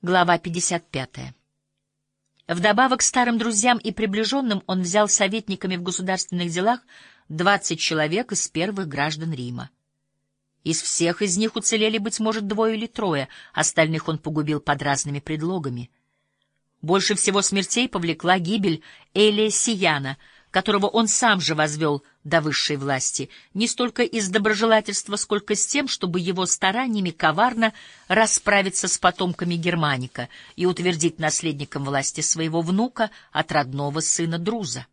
Глава 55. Вдобавок старым друзьям и приближенным он взял советниками в государственных делах 20 человек из первых граждан Рима. Из всех из них уцелели, быть может, двое или трое, остальных он погубил под разными предлогами. Больше всего смертей повлекла гибель Элия Сияна — которого он сам же возвел до высшей власти, не столько из доброжелательства, сколько с тем, чтобы его стараниями коварно расправиться с потомками Германика и утвердить наследником власти своего внука от родного сына Друза.